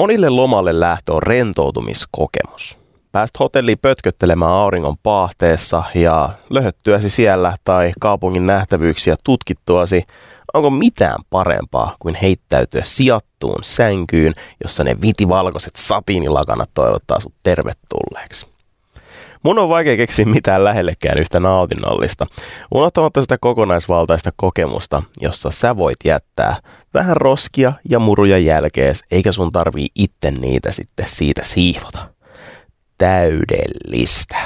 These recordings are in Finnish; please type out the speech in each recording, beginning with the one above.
Monille lomalle lähtö on rentoutumiskokemus. Pääst hotelliin pötköttelemään auringon paahteessa ja löhöttyäsi siellä tai kaupungin nähtävyyksiä tutkittuasi, onko mitään parempaa kuin heittäytyä sijattuun sänkyyn, jossa ne vitivalkoiset satiinilakanat toivottaa sut tervetulleeksi. Mun on vaikea keksiä mitään lähellekään yhtä nautinnollista, unohtamatta sitä kokonaisvaltaista kokemusta, jossa sä voit jättää vähän roskia ja muruja jälkees, eikä sun tarvii itse niitä sitten siitä siivota. Täydellistä.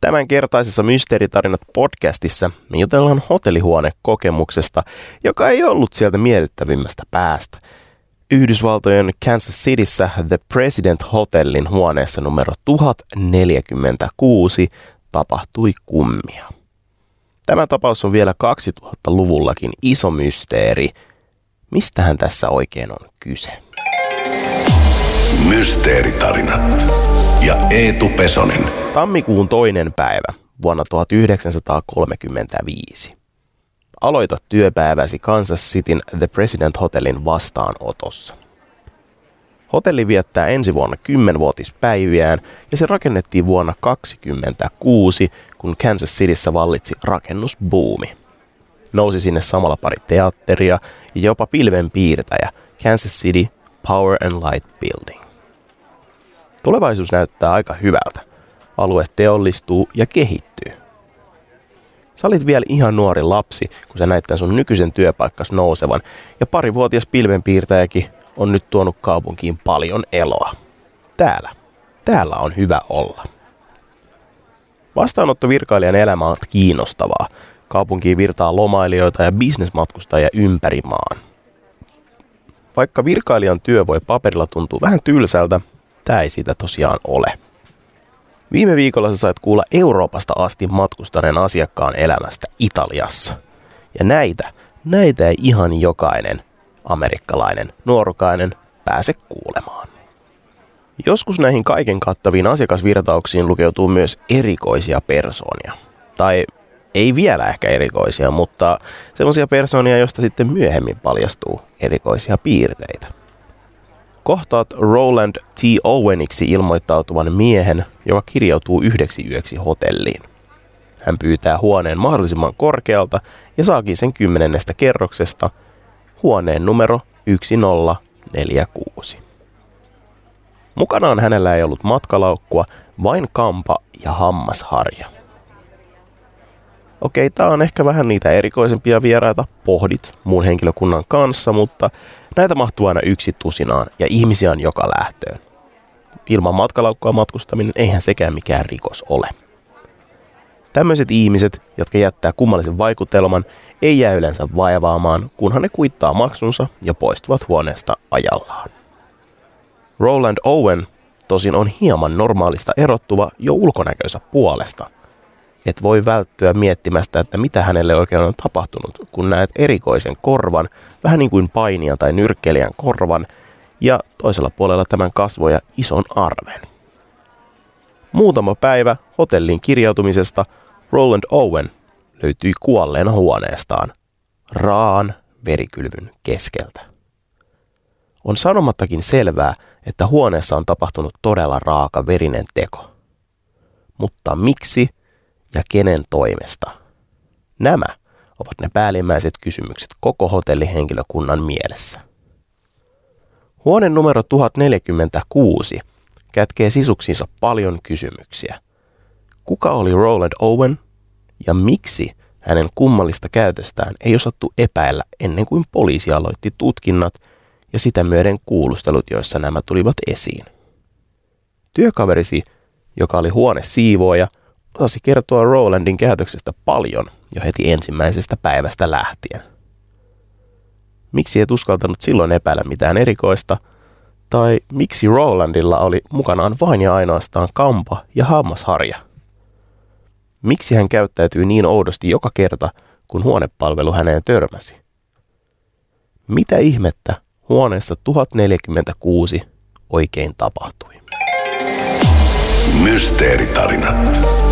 Tämän kertaisessa Mysteeritarinat podcastissa me jutellaan hotellihuonekokemuksesta, joka ei ollut sieltä miellyttävimmästä päästä – Yhdysvaltojen Kansas Cityssä The President Hotellin huoneessa numero 1046 tapahtui kummia. Tämä tapaus on vielä 2000-luvullakin iso mysteeri. Mistähän tässä oikein on kyse? Mysteeritarinat ja Eetu Pesonen. Tammikuun toinen päivä vuonna 1935. Aloita työpäiväsi Kansas Cityn The President Hotelin vastaanotossa. Hotelli viettää ensi vuonna 10-vuotispäiviään ja se rakennettiin vuonna 1926, kun Kansas Cityssä vallitsi rakennusbuumi. Nousi sinne samalla pari teatteria ja jopa pilvenpiirtäjä Kansas City Power and Light Building. Tulevaisuus näyttää aika hyvältä. Alue teollistuu ja kehittyy. Sä olit vielä ihan nuori lapsi, kun sä näit tämän sun nykyisen työpaikkas nousevan, ja parivuotias pilvenpiirtäjäkin on nyt tuonut kaupunkiin paljon eloa. Täällä. Täällä on hyvä olla. Vastaanottovirkailijan elämä on kiinnostavaa. Kaupunkiin virtaa lomailijoita ja bisnesmatkustajia ympäri maan. Vaikka virkailijan työ voi paperilla tuntua vähän tylsältä, tämä ei sitä tosiaan ole. Viime viikolla sä sait kuulla Euroopasta asti matkustaneen asiakkaan elämästä Italiassa. Ja näitä, näitä ei ihan jokainen amerikkalainen nuorukainen pääse kuulemaan. Joskus näihin kaiken kattaviin asiakasvirtauksiin lukeutuu myös erikoisia persoonia. Tai ei vielä ehkä erikoisia, mutta sellaisia persoonia, joista sitten myöhemmin paljastuu erikoisia piirteitä kohtaat Roland T. Oweniksi ilmoittautuvan miehen, joka kirjautuu yhdeksi yöksi hotelliin. Hän pyytää huoneen mahdollisimman korkealta ja saakin sen kymmenennestä kerroksesta huoneen numero 1046. Mukanaan hänellä ei ollut matkalaukkua, vain kampa ja hammasharja. Okei, tää on ehkä vähän niitä erikoisempia vieraita, pohdit muun henkilökunnan kanssa, mutta näitä mahtuu aina yksi tusinaan ja ihmisiä on joka lähtöön. Ilman matkalaukkoa matkustaminen eihän sekään mikään rikos ole. Tämmöiset ihmiset, jotka jättää kummallisen vaikutelman, ei jää yleensä vaivaamaan, kunhan ne kuittaa maksunsa ja poistuvat huoneesta ajallaan. Roland Owen tosin on hieman normaalista erottuva jo ulkonäköisä puolesta – et voi välttyä miettimästä, että mitä hänelle oikein on tapahtunut, kun näet erikoisen korvan, vähän niin kuin painijan tai nyrkkelijän korvan, ja toisella puolella tämän kasvoja ison arven. Muutama päivä hotellin kirjautumisesta Roland Owen löytyi kuolleena huoneestaan, raan verikylvyn keskeltä. On sanomattakin selvää, että huoneessa on tapahtunut todella raaka verinen teko. Mutta miksi ja kenen toimesta? Nämä ovat ne päällimmäiset kysymykset koko hotellihenkilökunnan mielessä. Huone numero 1046 kätkee sisuksiinsa paljon kysymyksiä. Kuka oli Roland Owen ja miksi hänen kummallista käytöstään ei osattu epäillä ennen kuin poliisi aloitti tutkinnat ja sitä myöden kuulustelut, joissa nämä tulivat esiin. Työkaverisi, joka oli huone siivooja, osasi kertoa Rolandin käytöksestä paljon jo heti ensimmäisestä päivästä lähtien. Miksi et uskaltanut silloin epäillä mitään erikoista, tai miksi Rolandilla oli mukanaan vain ja ainoastaan kampa ja hammasharja? Miksi hän käyttäytyy niin oudosti joka kerta, kun huonepalvelu häneen törmäsi? Mitä ihmettä huoneessa 1046 oikein tapahtui? Mysteeritarinat.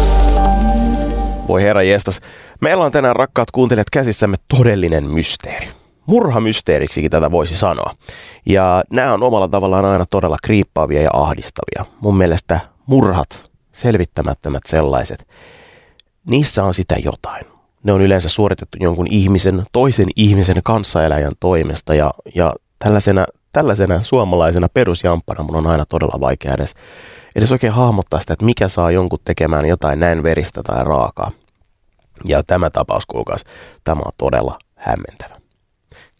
Voi herra jestas, meillä on tänään rakkaat kuuntelijat käsissämme todellinen mysteeri. Murhamysteeriksikin tätä voisi sanoa. Ja nämä on omalla tavallaan aina todella kriippaavia ja ahdistavia. Mun mielestä murhat, selvittämättömät sellaiset, niissä on sitä jotain. Ne on yleensä suoritettu jonkun ihmisen, toisen ihmisen kanssaeläjän toimesta ja, ja tällaisena, tällaisena suomalaisena perusjamppana mun on aina todella vaikea edes, edes oikein hahmottaa sitä, että mikä saa jonkun tekemään jotain näin veristä tai raakaa. Ja tämä tapaus, kuulkaas, tämä on todella hämmentävä.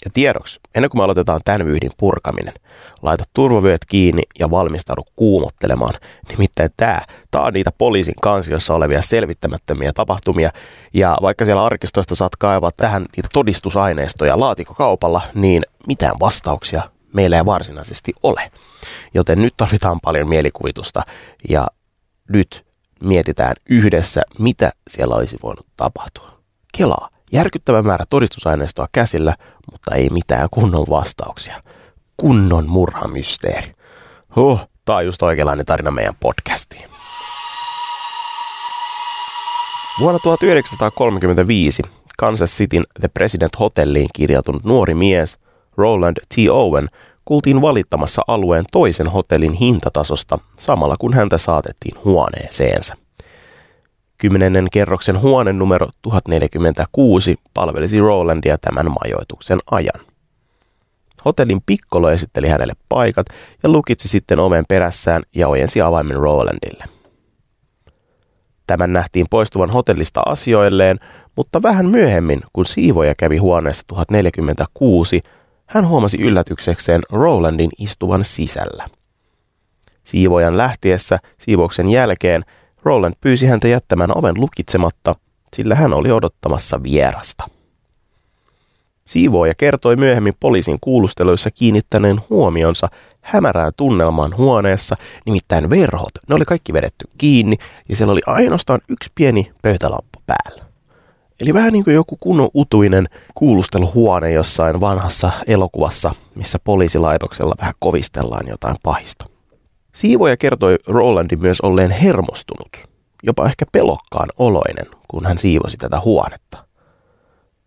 Ja tiedoksi, ennen kuin me aloitetaan tämän vyyhdin purkaminen, laita turvavyöt kiinni ja valmistaudu kuumottelemaan. Nimittäin tämä, tämä on niitä poliisin kansiossa olevia selvittämättömiä tapahtumia. Ja vaikka siellä arkistoista saat kaivaa tähän niitä todistusaineistoja laatikokaupalla, niin mitään vastauksia meillä ei varsinaisesti ole. Joten nyt tarvitaan paljon mielikuvitusta ja nyt mietitään yhdessä, mitä siellä olisi voinut tapahtua. Kelaa, järkyttävä määrä todistusaineistoa käsillä, mutta ei mitään kunnon vastauksia. Kunnon murhamysteeri. Huh, tää on just oikeanlainen tarina meidän podcastiin. Vuonna 1935 Kansas Cityn The President Hotelliin kirjautunut nuori mies Roland T. Owen kuultiin valittamassa alueen toisen hotellin hintatasosta samalla kun häntä saatettiin huoneeseensa. Kymmenennen kerroksen huone numero 1046 palvelisi Rolandia tämän majoituksen ajan. Hotellin pikkolo esitteli hänelle paikat ja lukitsi sitten oven perässään ja ojensi avaimen Rolandille. Tämän nähtiin poistuvan hotellista asioilleen, mutta vähän myöhemmin, kun siivoja kävi huoneessa 1046, hän huomasi yllätyksekseen Rolandin istuvan sisällä. Siivojan lähtiessä siivouksen jälkeen Roland pyysi häntä jättämään oven lukitsematta, sillä hän oli odottamassa vierasta. Siivooja kertoi myöhemmin poliisin kuulusteluissa kiinnittäneen huomionsa hämärään tunnelmaan huoneessa, nimittäin verhot, ne oli kaikki vedetty kiinni ja siellä oli ainoastaan yksi pieni pöytälamppu päällä. Eli vähän niin kuin joku kunnon utuinen kuulusteluhuone jossain vanhassa elokuvassa, missä poliisilaitoksella vähän kovistellaan jotain pahista. Siivoja kertoi Rolandin myös olleen hermostunut, jopa ehkä pelokkaan oloinen, kun hän siivosi tätä huonetta.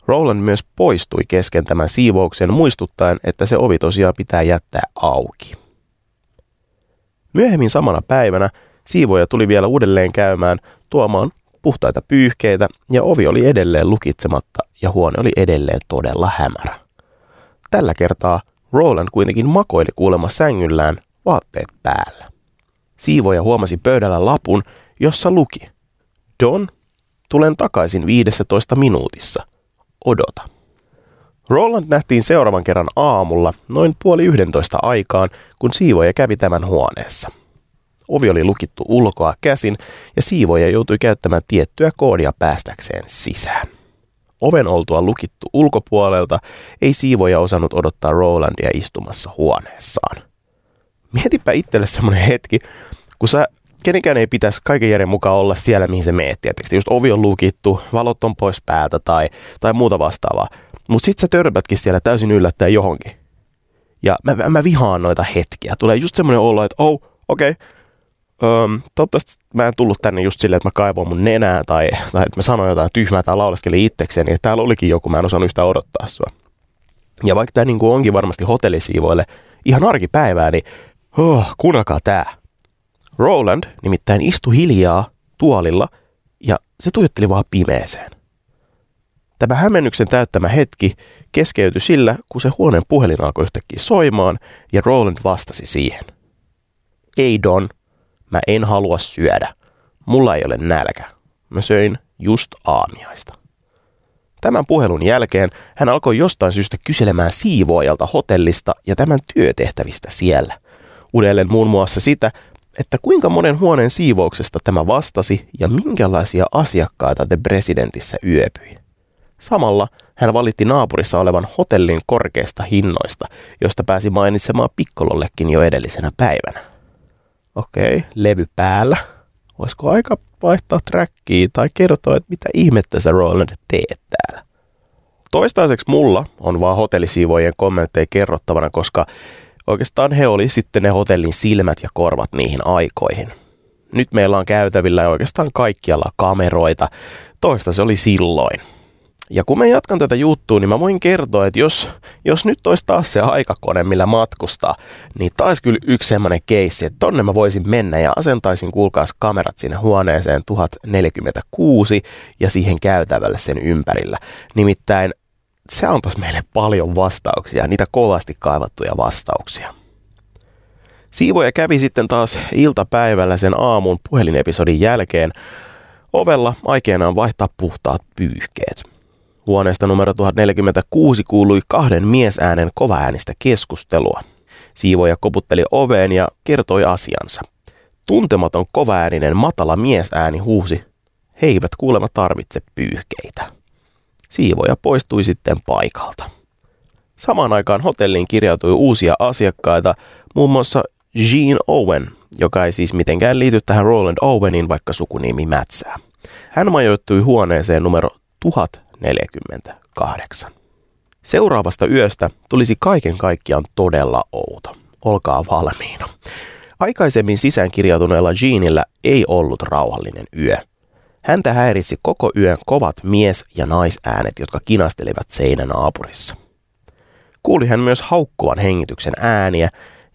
Roland myös poistui kesken tämän siivouksen muistuttaen, että se ovi tosiaan pitää jättää auki. Myöhemmin samana päivänä siivoja tuli vielä uudelleen käymään tuomaan puhtaita pyyhkeitä ja ovi oli edelleen lukitsematta ja huone oli edelleen todella hämärä. Tällä kertaa Roland kuitenkin makoili kuulemma sängyllään vaatteet päällä. Siivoja huomasi pöydällä lapun, jossa luki Don, tulen takaisin 15 minuutissa. Odota. Roland nähtiin seuraavan kerran aamulla noin puoli yhdentoista aikaan, kun siivoja kävi tämän huoneessa. Ovi oli lukittu ulkoa käsin ja siivoja joutui käyttämään tiettyä koodia päästäkseen sisään. Oven oltua lukittu ulkopuolelta ei siivoja osannut odottaa Rolandia istumassa huoneessaan. Mietipä itselle semmoinen hetki, kun sä kenenkään ei pitäisi kaiken järjen mukaan olla siellä, mihin se meet. Tietysti just ovi on lukittu, valot on pois päältä tai, tai muuta vastaavaa. Mutta sit sä törmätkin siellä täysin yllättäen johonkin. Ja mä, mä, mä vihaan noita hetkiä. Tulee just semmoinen olo, että oh, okei, okay. Öm, toivottavasti mä en tullut tänne just silleen, että mä kaivoin mun nenää tai, tai että mä sanoin jotain tyhmää tai lauleskelin itsekseni, että täällä olikin joku, mä en osannut yhtään odottaa sua. Ja vaikka tämä niin onkin varmasti hotellisiivoille ihan arkipäivää, niin oh, kuunnelkaa tää. Roland nimittäin istui hiljaa tuolilla ja se tuijotteli vaan pimeeseen. Tämä hämmennyksen täyttämä hetki keskeytyi sillä, kun se huoneen puhelin alkoi yhtäkkiä soimaan ja Roland vastasi siihen. Ei Don, mä en halua syödä. Mulla ei ole nälkä. Mä söin just aamiaista. Tämän puhelun jälkeen hän alkoi jostain syystä kyselemään siivoajalta hotellista ja tämän työtehtävistä siellä. Uudelleen muun muassa sitä, että kuinka monen huoneen siivouksesta tämä vastasi ja minkälaisia asiakkaita The Presidentissä yöpyi. Samalla hän valitti naapurissa olevan hotellin korkeista hinnoista, josta pääsi mainitsemaan pikkolollekin jo edellisenä päivänä. Okei, okay, levy päällä. Olisiko aika vaihtaa trackia tai kertoa, että mitä ihmettä sä Roland teet täällä? Toistaiseksi mulla on vaan hotellisiivojen kommentteja kerrottavana, koska Oikeastaan he oli sitten ne hotellin silmät ja korvat niihin aikoihin. Nyt meillä on käytävillä oikeastaan kaikkialla kameroita. Toista se oli silloin. Ja kun mä jatkan tätä juttua, niin mä voin kertoa, että jos, jos nyt olisi taas se aikakone, millä matkustaa, niin taas kyllä yksi semmoinen keissi, että tonne mä voisin mennä ja asentaisin kuulkaas kamerat sinne huoneeseen 1046 ja siihen käytävälle sen ympärillä. Nimittäin se antaisi meille paljon vastauksia, niitä kovasti kaivattuja vastauksia. Siivoja kävi sitten taas iltapäivällä sen aamun puhelinepisodin jälkeen ovella aikeenaan vaihtaa puhtaat pyyhkeet. Huoneesta numero 1046 kuului kahden miesäänen kovaäänistä keskustelua. Siivoja koputteli oveen ja kertoi asiansa. Tuntematon kovaääninen matala miesääni huusi, he eivät kuulemma tarvitse pyyhkeitä. Siivoja poistui sitten paikalta. Samaan aikaan hotelliin kirjautui uusia asiakkaita, muun muassa Jean Owen, joka ei siis mitenkään liity tähän Roland Owenin, vaikka sukunimi mätsää. Hän majoittui huoneeseen numero 1048. Seuraavasta yöstä tulisi kaiken kaikkiaan todella outo. Olkaa valmiina. Aikaisemmin sisään kirjautuneella Jeanillä ei ollut rauhallinen yö. Häntä häiritsi koko yön kovat mies- ja naisäänet, jotka kinastelivat seinän naapurissa. Kuuli hän myös haukkuvan hengityksen ääniä,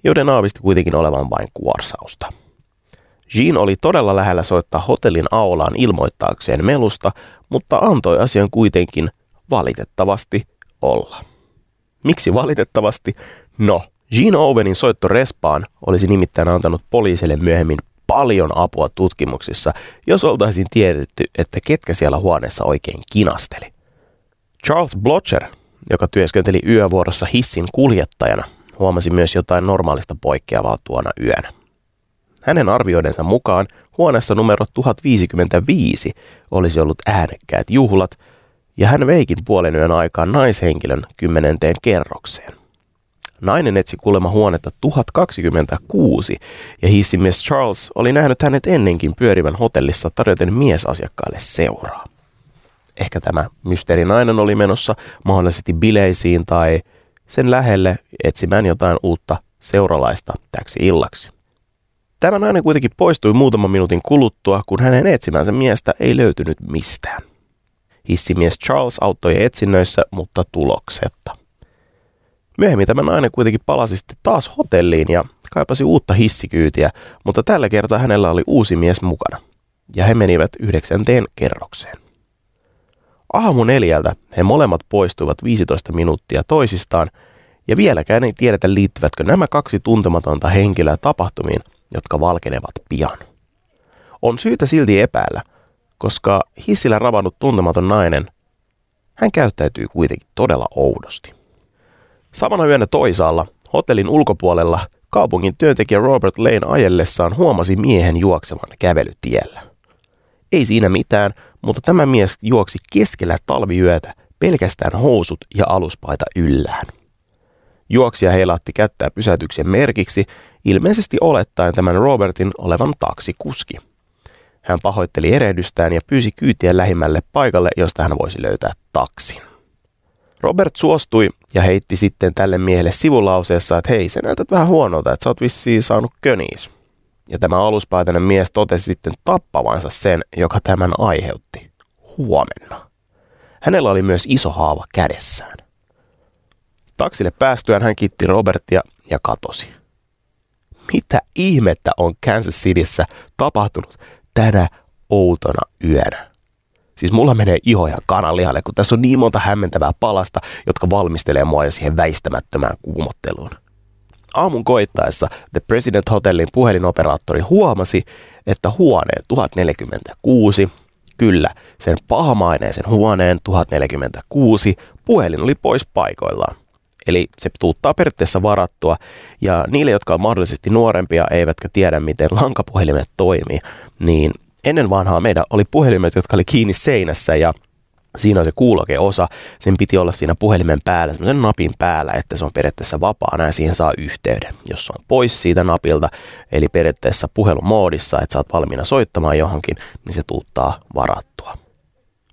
joiden aavisti kuitenkin olevan vain kuorsausta. Jean oli todella lähellä soittaa hotellin aulaan ilmoittaakseen melusta, mutta antoi asian kuitenkin valitettavasti olla. Miksi valitettavasti? No, Jean Owenin soitto Respaan olisi nimittäin antanut poliisille myöhemmin paljon apua tutkimuksissa, jos oltaisiin tiedetty, että ketkä siellä huoneessa oikein kinasteli. Charles Blotcher, joka työskenteli yövuorossa hissin kuljettajana, huomasi myös jotain normaalista poikkeavaa tuona yönä. Hänen arvioidensa mukaan huoneessa numero 1055 olisi ollut äänekkäät juhlat, ja hän veikin puolen yön aikaan naishenkilön kymmenenteen kerrokseen. Nainen etsi kuulemma huonetta 1026 ja hissimies Charles oli nähnyt hänet ennenkin pyörivän hotellissa tarjoten miesasiakkaille seuraa. Ehkä tämä mysteerinainen oli menossa mahdollisesti bileisiin tai sen lähelle etsimään jotain uutta seuralaista täksi illaksi. Tämä nainen kuitenkin poistui muutaman minuutin kuluttua, kun hänen etsimänsä miestä ei löytynyt mistään. Hissimies Charles auttoi etsinnöissä, mutta tuloksetta. Myöhemmin tämä nainen kuitenkin palasi sitten taas hotelliin ja kaipasi uutta hissikyytiä, mutta tällä kertaa hänellä oli uusi mies mukana. Ja he menivät yhdeksänteen kerrokseen. Aamu neljältä he molemmat poistuivat 15 minuuttia toisistaan, ja vieläkään ei tiedetä liittyvätkö nämä kaksi tuntematonta henkilöä tapahtumiin, jotka valkenevat pian. On syytä silti epäillä, koska hissillä ravannut tuntematon nainen, hän käyttäytyy kuitenkin todella oudosti. Samana yönä toisaalla, hotellin ulkopuolella, kaupungin työntekijä Robert Lane ajellessaan huomasi miehen juoksevan kävelytiellä. Ei siinä mitään, mutta tämä mies juoksi keskellä talviyötä pelkästään housut ja aluspaita yllään. Juoksija heilatti kättää pysäytyksen merkiksi, ilmeisesti olettaen tämän Robertin olevan taksikuski. Hän pahoitteli erehdystään ja pyysi kyytiä lähimmälle paikalle, josta hän voisi löytää taksin. Robert suostui ja heitti sitten tälle miehelle sivulauseessa, että hei, sä näytät vähän huonolta, että sä oot vissiin saanut köniis. Ja tämä aluspaitainen mies totesi sitten tappavansa sen, joka tämän aiheutti. Huomenna. Hänellä oli myös iso haava kädessään. Taksille päästyään hän kiitti Robertia ja katosi. Mitä ihmettä on Kansas Cityssä tapahtunut tänä outona yönä? Siis mulla menee iho ihan kananlihalle, kun tässä on niin monta hämmentävää palasta, jotka valmistelee mua jo siihen väistämättömään kuumotteluun. Aamun koittaessa The President Hotellin puhelinoperaattori huomasi, että huoneen 1046, kyllä, sen pahamaineisen huoneen 1046, puhelin oli pois paikoillaan. Eli se tuuttaa periaatteessa varattua, ja niille, jotka on mahdollisesti nuorempia eivätkä tiedä, miten lankapuhelimet toimii, niin ennen vanhaa meidän oli puhelimet, jotka oli kiinni seinässä ja siinä on se kuulokeosa, sen piti olla siinä puhelimen päällä, semmoisen napin päällä, että se on periaatteessa vapaana ja siihen saa yhteyden. Jos se on pois siitä napilta, eli periaatteessa puhelumoodissa, että sä oot valmiina soittamaan johonkin, niin se tuuttaa varattua.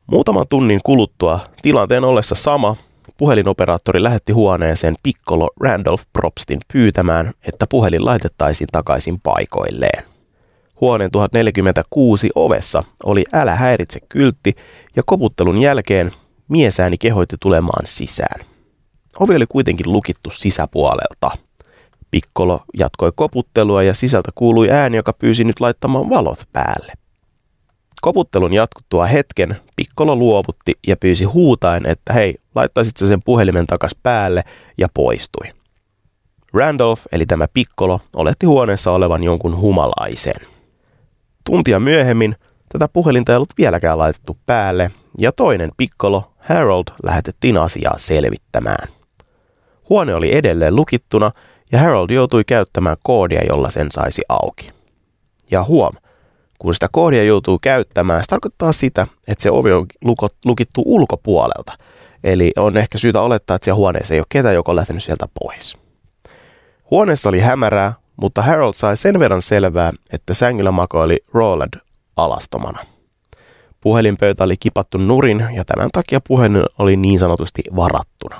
Muutaman tunnin kuluttua tilanteen ollessa sama, puhelinoperaattori lähetti huoneeseen Piccolo Randolph Probstin pyytämään, että puhelin laitettaisiin takaisin paikoilleen. Huoneen 1046 ovessa oli älä häiritse kyltti ja koputtelun jälkeen miesääni kehoitti tulemaan sisään. Ovi oli kuitenkin lukittu sisäpuolelta. Pikkolo jatkoi koputtelua ja sisältä kuului ääni, joka pyysi nyt laittamaan valot päälle. Koputtelun jatkuttua hetken Pikkolo luovutti ja pyysi huutaen, että hei, laittaisit sen puhelimen takas päälle ja poistui. Randolph, eli tämä Pikkolo, oletti huoneessa olevan jonkun humalaisen. Tuntia myöhemmin tätä puhelinta ei ollut vieläkään laitettu päälle, ja toinen Pikkolo, Harold, lähetettiin asiaa selvittämään. Huone oli edelleen lukittuna, ja Harold joutui käyttämään koodia, jolla sen saisi auki. Ja huom, kun sitä koodia joutuu käyttämään, se tarkoittaa sitä, että se ovi on lukittu ulkopuolelta. Eli on ehkä syytä olettaa, että siellä huoneessa ei ole ketään, joka on lähtenyt sieltä pois. Huoneessa oli hämärää, mutta Harold sai sen verran selvää, että sängyllä makoili Roland alastomana. Puhelinpöytä oli kipattu nurin ja tämän takia puhelin oli niin sanotusti varattuna.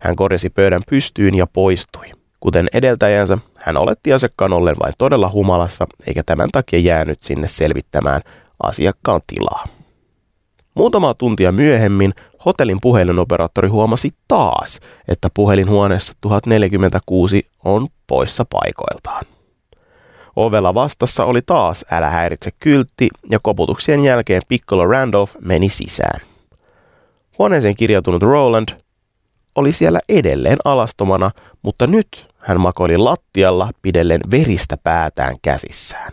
Hän korjasi pöydän pystyyn ja poistui. Kuten edeltäjänsä, hän oletti asiakkaan ollen vain todella humalassa, eikä tämän takia jäänyt sinne selvittämään asiakkaan tilaa. Muutama tuntia myöhemmin hotellin puhelinoperaattori huomasi taas, että puhelinhuoneessa 1046 on poissa paikoiltaan. Ovella vastassa oli taas älä häiritse kyltti ja koputuksien jälkeen Piccolo Randolph meni sisään. Huoneeseen kirjautunut Roland oli siellä edelleen alastomana, mutta nyt hän makoili lattialla pidellen veristä päätään käsissään.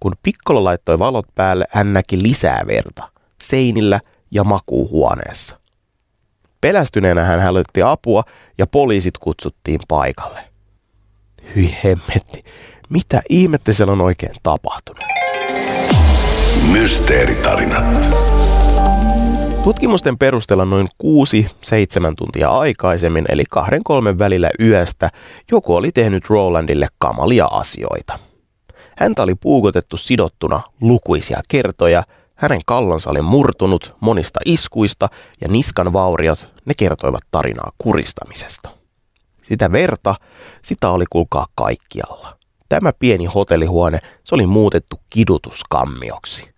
Kun Piccolo laittoi valot päälle, hän näki lisää verta seinillä ja makuuhuoneessa. Pelästyneenä hän hälytti apua ja poliisit kutsuttiin paikalle. Hyi hemmetti, mitä ihmettä siellä on oikein tapahtunut? Mysteeritarinat. Tutkimusten perusteella noin 6-7 tuntia aikaisemmin, eli kahden kolmen välillä yöstä, joku oli tehnyt Rolandille kamalia asioita. Häntä oli puukotettu sidottuna lukuisia kertoja, hänen kallonsa oli murtunut monista iskuista ja niskan vauriot, ne kertoivat tarinaa kuristamisesta. Sitä verta, sitä oli kulkaa kaikkialla. Tämä pieni hotellihuone, se oli muutettu kidutuskammioksi.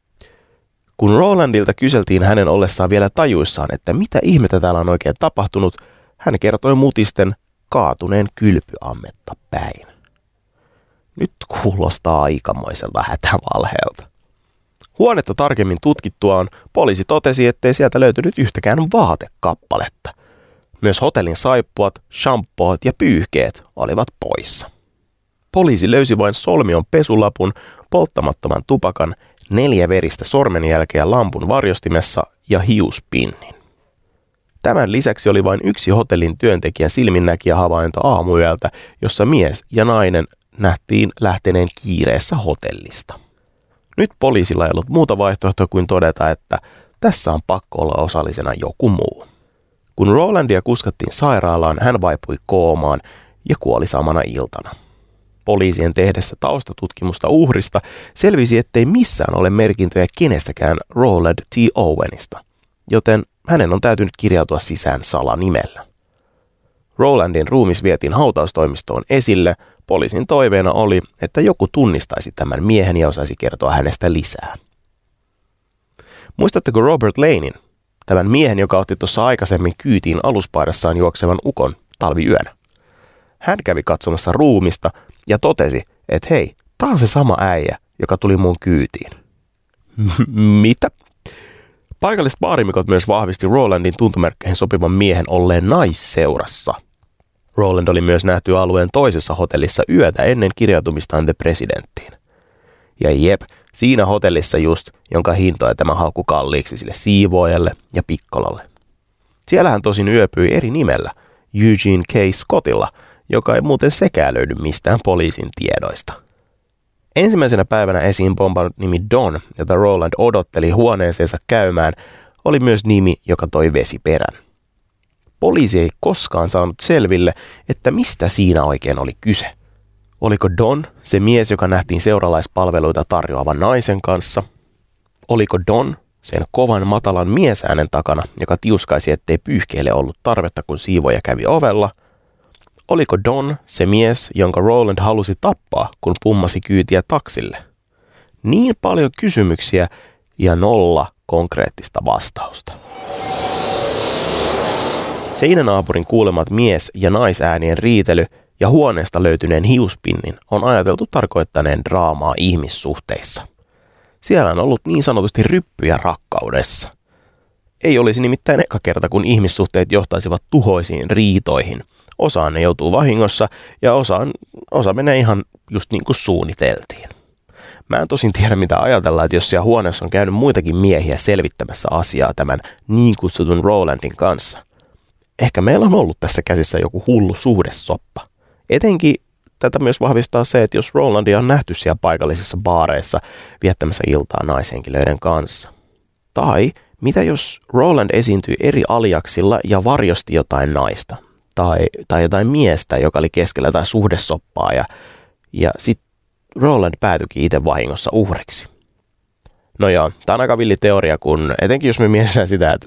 Kun Rolandilta kyseltiin hänen ollessaan vielä tajuissaan, että mitä ihmettä täällä on oikein tapahtunut, hän kertoi mutisten kaatuneen kylpyammetta päin. Nyt kuulostaa aikamoiselta hätävalheelta. Huonetta tarkemmin tutkittuaan poliisi totesi, ettei sieltä löytynyt yhtäkään vaatekappaletta. Myös hotellin saippuat, shampoot ja pyyhkeet olivat poissa. Poliisi löysi vain solmion pesulapun, polttamattoman tupakan neljä veristä sormenjälkeä lampun varjostimessa ja hiuspinnin. Tämän lisäksi oli vain yksi hotellin työntekijän silminnäkijä havainto aamuyöltä, jossa mies ja nainen nähtiin lähteneen kiireessä hotellista. Nyt poliisilla ei ollut muuta vaihtoehtoa kuin todeta, että tässä on pakko olla osallisena joku muu. Kun Rolandia kuskattiin sairaalaan, hän vaipui koomaan ja kuoli samana iltana poliisien tehdessä taustatutkimusta uhrista selvisi, ettei missään ole merkintöjä kenestäkään Roland T. Owenista, joten hänen on täytynyt kirjautua sisään salanimellä. Rolandin ruumis vietiin hautaustoimistoon esille. Poliisin toiveena oli, että joku tunnistaisi tämän miehen ja osaisi kertoa hänestä lisää. Muistatteko Robert Lanein, tämän miehen, joka otti tuossa aikaisemmin kyytiin aluspaidassaan juoksevan ukon talviyönä? Hän kävi katsomassa ruumista ja totesi, että hei, tää on se sama äijä, joka tuli mun kyytiin. Mitä? Paikalliset baarimikot myös vahvisti Rolandin tuntomerkkeihin sopivan miehen olleen naisseurassa. Roland oli myös nähty alueen toisessa hotellissa yötä ennen kirjautumistaan The Presidenttiin. Ja jep, siinä hotellissa just, jonka hintoja tämä haukku kalliiksi sille siivoojalle ja pikkolalle. Siellä hän tosin yöpyi eri nimellä, Eugene K. Scottilla – joka ei muuten sekään löydy mistään poliisin tiedoista. Ensimmäisenä päivänä esiin pompannut nimi Don, jota Roland odotteli huoneeseensa käymään, oli myös nimi, joka toi vesiperän. Poliisi ei koskaan saanut selville, että mistä siinä oikein oli kyse. Oliko Don se mies, joka nähtiin seuralaispalveluita tarjoavan naisen kanssa? Oliko Don sen kovan matalan miesäänen takana, joka tiuskaisi, ettei pyyhkeelle ollut tarvetta, kun siivoja kävi ovella – Oliko Don se mies, jonka Roland halusi tappaa, kun pummasi kyytiä taksille? Niin paljon kysymyksiä ja nolla konkreettista vastausta. Seinänaapurin kuulemat mies- ja naisäänien riitely ja huoneesta löytyneen hiuspinnin on ajateltu tarkoittaneen draamaa ihmissuhteissa. Siellä on ollut niin sanotusti ryppyjä rakkaudessa. Ei olisi nimittäin eka kerta, kun ihmissuhteet johtaisivat tuhoisiin riitoihin. Osaan ne joutuu vahingossa ja osaan, osa menee ihan just niin kuin suunniteltiin. Mä en tosin tiedä mitä ajatella, että jos siellä huoneessa on käynyt muitakin miehiä selvittämässä asiaa tämän niin kutsutun Rolandin kanssa. Ehkä meillä on ollut tässä käsissä joku hullu suhdesoppa. Etenkin tätä myös vahvistaa se, että jos Rolandia on nähty siellä paikallisissa baareissa viettämässä iltaa naishenkilöiden kanssa. Tai mitä jos Roland esiintyi eri aliaksilla ja varjosti jotain naista? Tai, tai jotain miestä, joka oli keskellä tai suhdesoppaa ja, ja sitten Roland päätyikin itse vahingossa uhriksi. No joo, tämä on aika villi teoria, kun etenkin jos me mietitään sitä, että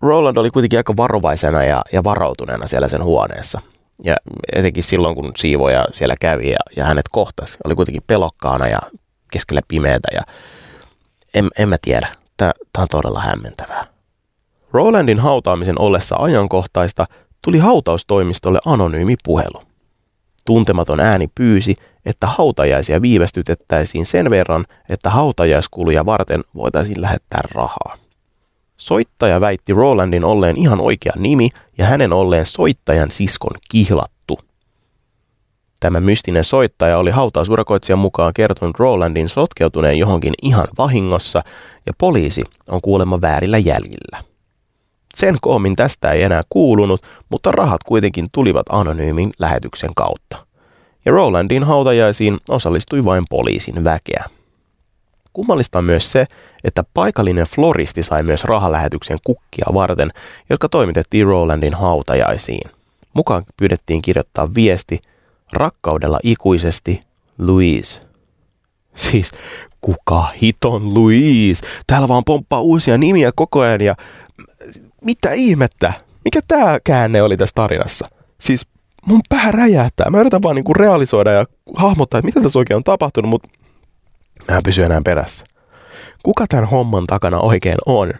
Roland oli kuitenkin aika varovaisena ja, ja varautuneena siellä sen huoneessa. Ja etenkin silloin, kun siivoja siellä kävi ja, ja hänet kohtasi, oli kuitenkin pelokkaana ja keskellä pimeätä ja en, en mä tiedä. Tämä on todella hämmentävää. Rolandin hautaamisen ollessa ajankohtaista tuli hautaustoimistolle anonyymi puhelu. Tuntematon ääni pyysi, että hautajaisia viivästytettäisiin sen verran, että hautajaiskuluja varten voitaisiin lähettää rahaa. Soittaja väitti Rolandin olleen ihan oikea nimi ja hänen olleen soittajan siskon kihlattu. Tämä mystinen soittaja oli hautausurakoitsijan mukaan kertonut Rolandin sotkeutuneen johonkin ihan vahingossa ja poliisi on kuulemma väärillä jäljillä. Sen koomin tästä ei enää kuulunut, mutta rahat kuitenkin tulivat anonyymin lähetyksen kautta. Ja Rolandin hautajaisiin osallistui vain poliisin väkeä. Kummallista on myös se, että paikallinen floristi sai myös rahalähetyksen kukkia varten, jotka toimitettiin Rolandin hautajaisiin. Mukaan pyydettiin kirjoittaa viesti rakkaudella ikuisesti Louise. Siis kuka hiton Louise? Täällä vaan pomppaa uusia nimiä koko ajan ja mitä ihmettä? Mikä tämä käänne oli tässä tarinassa? Siis mun pää räjähtää. Mä yritän vaan niinku realisoida ja hahmottaa, että mitä tässä oikein on tapahtunut, mutta mä en pysy enää perässä. Kuka tämän homman takana oikein on?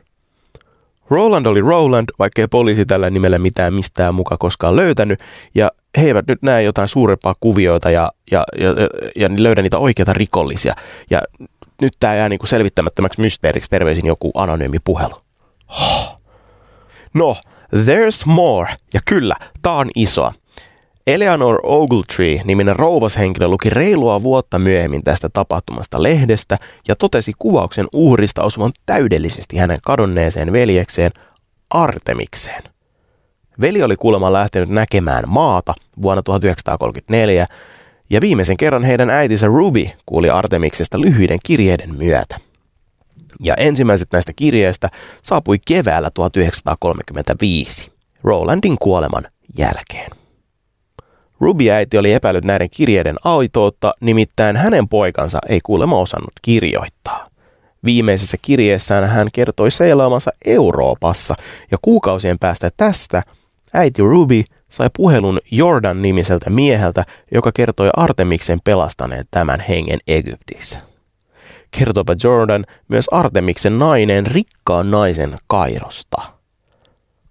Roland oli Roland, vaikkei poliisi tällä nimellä mitään mistään muka koskaan löytänyt, ja he eivät nyt näe jotain suurempaa kuvioita ja, ja, ja, ja, ja löydä niitä oikeita rikollisia. Ja nyt tämä jää niinku selvittämättömäksi mysteeriksi terveisin joku anonyymi puhelu. No, there's more. Ja kyllä, tää on isoa. Eleanor Ogletree-niminen rouvashenkilö luki reilua vuotta myöhemmin tästä tapahtumasta lehdestä ja totesi kuvauksen uhrista osuvan täydellisesti hänen kadonneeseen veljekseen Artemikseen. Veli oli kuulemma lähtenyt näkemään maata vuonna 1934 ja viimeisen kerran heidän äitinsä Ruby kuuli Artemiksesta lyhyiden kirjeiden myötä. Ja ensimmäiset näistä kirjeistä saapui keväällä 1935, Rolandin kuoleman jälkeen. Ruby-äiti oli epäillyt näiden kirjeiden aitoutta, nimittäin hänen poikansa ei kuulemma osannut kirjoittaa. Viimeisessä kirjeessään hän kertoi seilaamansa Euroopassa, ja kuukausien päästä tästä äiti Ruby sai puhelun Jordan-nimiseltä mieheltä, joka kertoi Artemiksen pelastaneen tämän hengen Egyptissä. Kertoipa Jordan myös Artemiksen nainen rikkaan naisen Kairosta.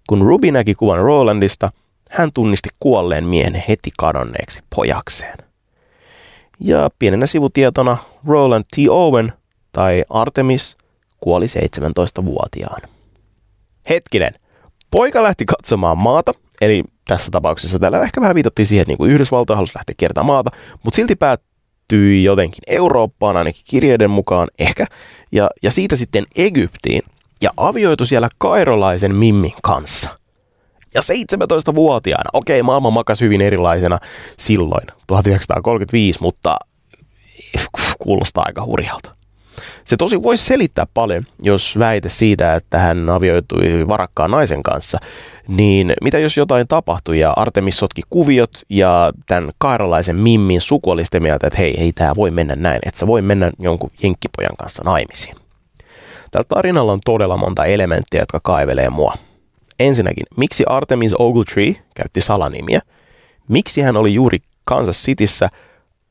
Kun Ruby näki kuvan Rolandista, hän tunnisti kuolleen miehen heti kadonneeksi pojakseen. Ja pienenä sivutietona Roland T. Owen tai Artemis kuoli 17-vuotiaana. Hetkinen, poika lähti katsomaan maata, eli tässä tapauksessa täällä ehkä vähän viitattiin siihen, että niin kuin Yhdysvaltoja halusi lähteä kiertämään maata, mutta silti päättyi jotenkin Eurooppaan ainakin kirjeiden mukaan ehkä, ja, ja siitä sitten Egyptiin, ja avioitu siellä kairolaisen Mimmin kanssa. Ja 17-vuotiaana, okei, maailma makas hyvin erilaisena silloin, 1935, mutta kuulostaa aika hurjalta. Se tosi voisi selittää paljon, jos väite siitä, että hän avioitui varakkaan naisen kanssa, niin mitä jos jotain tapahtui ja Artemis sotki kuviot ja tämän kairalaisen Mimmin suku oli sitä mieltä, että hei, ei tämä voi mennä näin, että sä voi mennä jonkun jenkkipojan kanssa naimisiin. Tällä tarinalla on todella monta elementtiä, jotka kaivelee mua. Ensinnäkin, miksi Artemis Ogletree käytti salanimiä? Miksi hän oli juuri Kansas Cityssä?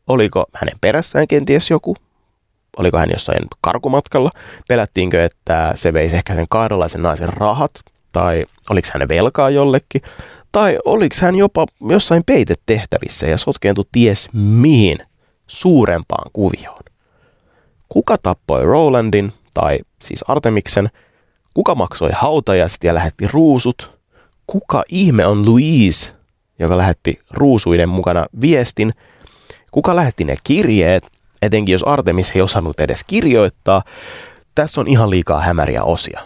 Oliko hänen perässään kenties joku? Oliko hän jossain karkumatkalla? Pelättiinkö, että se veisi ehkä sen kahdalaisen naisen rahat? Tai oliko hän velkaa jollekin, tai oliko hän jopa jossain peitetehtävissä ja sotkeentu ties mihin suurempaan kuvioon. Kuka tappoi Rolandin, tai siis Artemiksen, kuka maksoi hautajaiset ja lähetti ruusut, kuka ihme on Louise, joka lähetti ruusuiden mukana viestin, kuka lähetti ne kirjeet, etenkin jos Artemis ei osannut edes kirjoittaa, tässä on ihan liikaa hämäriä osia.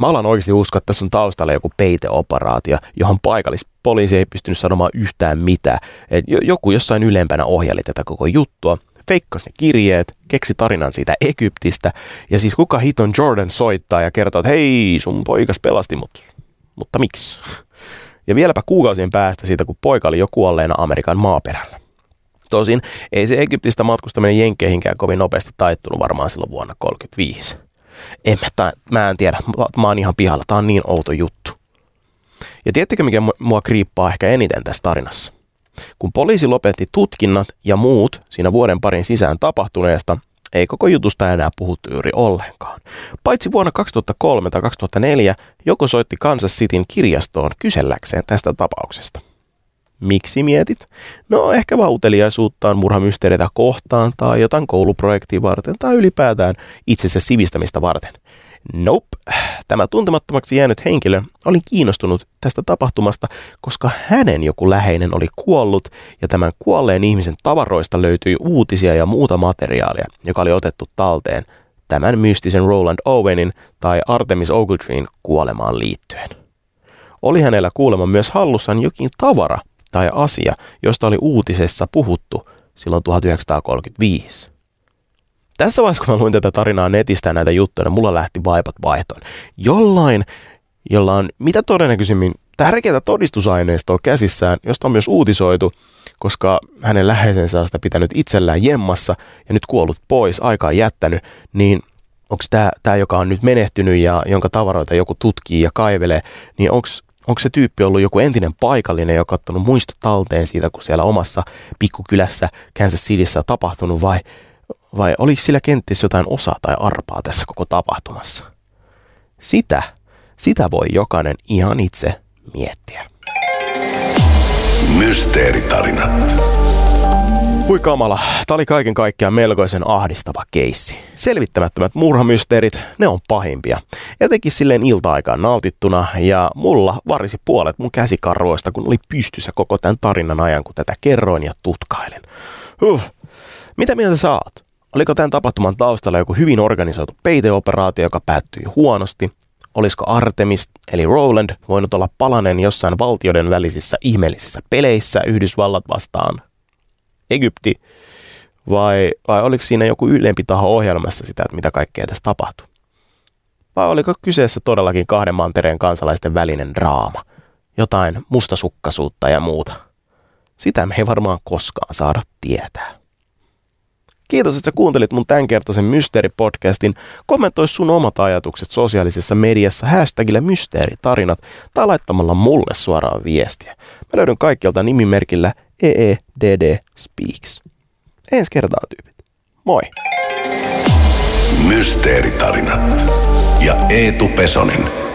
Mä alan oikeasti uskoa, että tässä on taustalla joku peiteoperaatio, johon paikallispoliisi ei pystynyt sanomaan yhtään mitään. Et joku jossain ylempänä ohjali tätä koko juttua, feikkasi ne kirjeet, keksi tarinan siitä Egyptistä, ja siis kuka hiton Jordan soittaa ja kertoo, että hei, sun poikas pelasti mut. Mutta miksi? Ja vieläpä kuukausien päästä siitä, kun poika oli jo kuolleena Amerikan maaperällä. Tosin ei se Egyptistä matkustaminen Jenkkeihinkään kovin nopeasti taittunut varmaan silloin vuonna 1935. En mä, mä en tiedä, mä, mä oon ihan pihalla, tää on niin outo juttu. Ja tiedättekö mikä mua kriippaa ehkä eniten tässä tarinassa? Kun poliisi lopetti tutkinnat ja muut siinä vuoden parin sisään tapahtuneesta, ei koko jutusta enää puhuttu juuri ollenkaan. Paitsi vuonna 2003 tai 2004 joku soitti Kansas Cityn kirjastoon kyselläkseen tästä tapauksesta. Miksi mietit? No ehkä vauteliaisuuttaan murhamysteereitä kohtaan tai jotain kouluprojektia varten tai ylipäätään itsensä sivistämistä varten. Nope. Tämä tuntemattomaksi jäänyt henkilö oli kiinnostunut tästä tapahtumasta, koska hänen joku läheinen oli kuollut ja tämän kuolleen ihmisen tavaroista löytyi uutisia ja muuta materiaalia, joka oli otettu talteen tämän mystisen Roland Owenin tai Artemis Ogletreen kuolemaan liittyen. Oli hänellä kuulemma myös hallussaan jokin tavara, tai asia, josta oli uutisessa puhuttu silloin 1935. Tässä vaiheessa, kun mä luin tätä tarinaa netistä näitä juttuja, niin mulla lähti vaipat vaihtoon. Jollain, jolla on mitä todennäköisimmin tärkeää todistusaineistoa käsissään, josta on myös uutisoitu, koska hänen läheisensä on sitä pitänyt itsellään jemmassa ja nyt kuollut pois, aikaa jättänyt, niin onko tämä, joka on nyt menehtynyt ja jonka tavaroita joku tutkii ja kaivelee, niin onko onko se tyyppi ollut joku entinen paikallinen, joka on ottanut muistot talteen siitä, kun siellä omassa pikkukylässä Kansas Cityssä on tapahtunut, vai, vai oliko sillä kenties jotain osaa tai arpaa tässä koko tapahtumassa? Sitä, sitä voi jokainen ihan itse miettiä. Mysteeritarinat. Hui kamala, tää oli kaiken kaikkiaan melkoisen ahdistava keissi. Selvittämättömät murhamysteerit, ne on pahimpia. Etenkin silleen ilta-aikaan nautittuna ja mulla varisi puolet mun käsikarvoista, kun oli pystyssä koko tämän tarinan ajan, kun tätä kerroin ja tutkailen. Huh. Mitä mieltä saat? Oliko tämän tapahtuman taustalla joku hyvin organisoitu peiteoperaatio, joka päättyi huonosti? Olisiko Artemis, eli Roland, voinut olla palanen jossain valtioiden välisissä ihmeellisissä peleissä Yhdysvallat vastaan Egypti, vai, vai oliko siinä joku ylempi taho ohjelmassa sitä, että mitä kaikkea tässä tapahtui? Vai oliko kyseessä todellakin kahden mantereen kansalaisten välinen draama? Jotain mustasukkaisuutta ja muuta. Sitä me ei varmaan koskaan saada tietää. Kiitos, että kuuntelit mun tämänkertaisen Mysteeri-podcastin. Kommentoi sun omat ajatukset sosiaalisessa mediassa hashtagillä Mysteeritarinat tai laittamalla mulle suoraan viestiä. Mä löydän kaikkialta nimimerkillä EEDD Speaks. Ensi kertaa tyypit. Moi! Mysteeritarinat ja Eetu Pesonen.